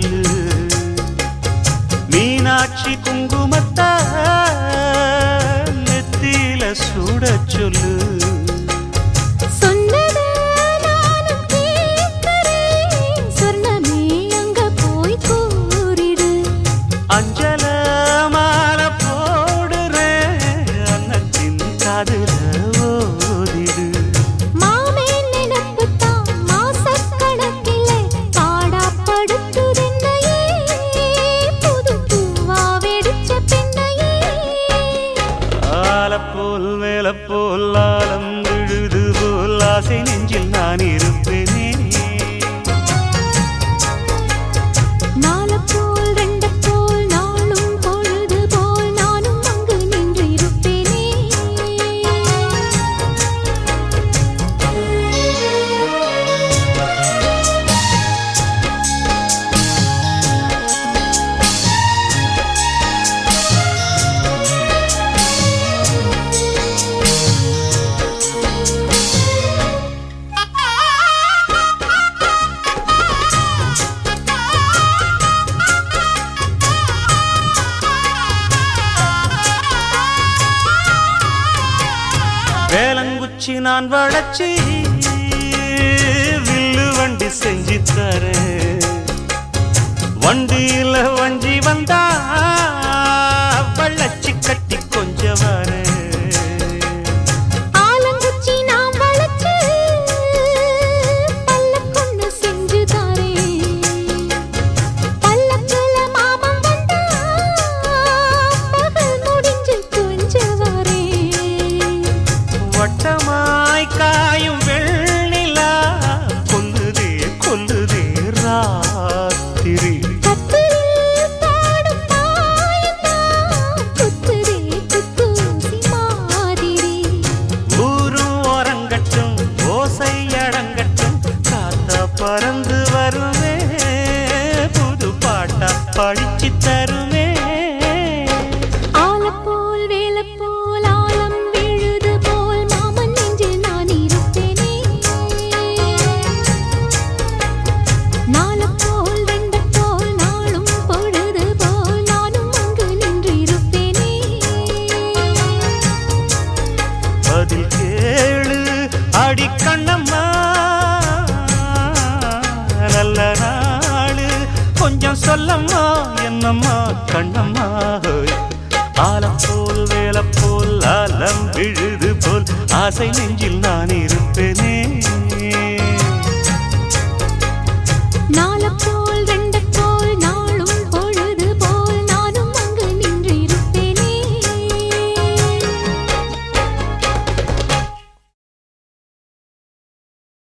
கோயில் மீனாட்சி குங்குமத்தா நெத்தியில சுட சொல்லு. காலம் நான் வளர்ச்சி. பழிச்சு தருமே. ஆலப்போல் வேலப்போல் ஆலம் விழுது போல் மாமன் நெஞ்சில் நான் இருப்பேனே. நாலப்போல் வெண்டு போல் நாளும் பொழுது போல் நானும் அங்கு நின்று இருப்பேனே. பதில் கேளு அடிக்கண்ணம்மா நல்ல நாள் கொஞ்சம் சொல்லம்மா. கண்ணம்மா கண்ணம்மா ஆலம் போல் வேலை போல் ஆலம் விழுது போல் ஆசை நெஞ்சில் நான் இருப்பேனே.